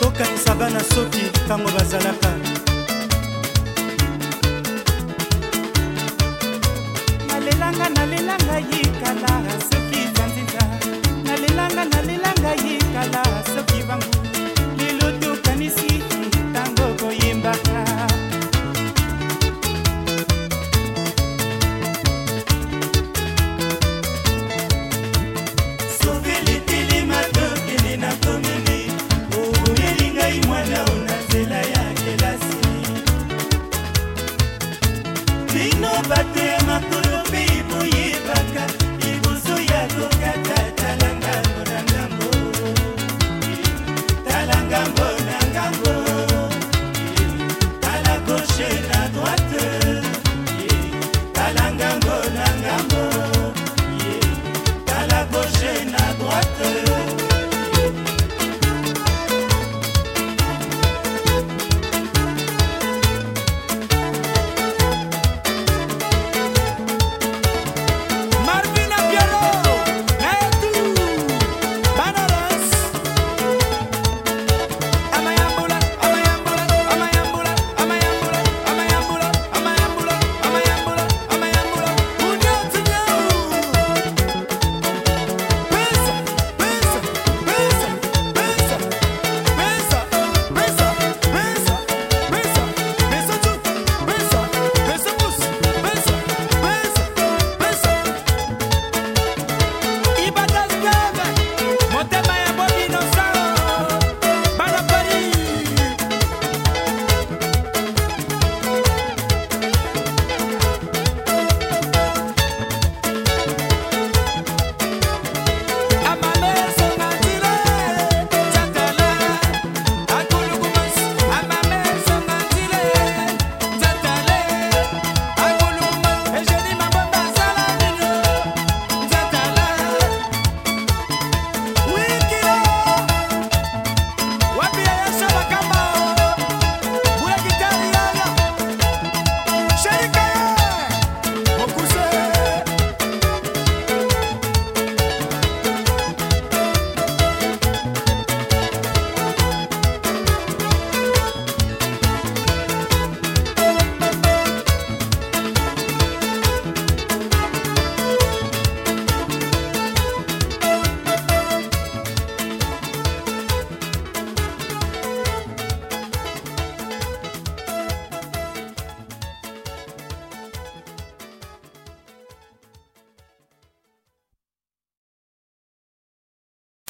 tokanisa bana soki ntango bazalaka nalelanga nalelanga yikala se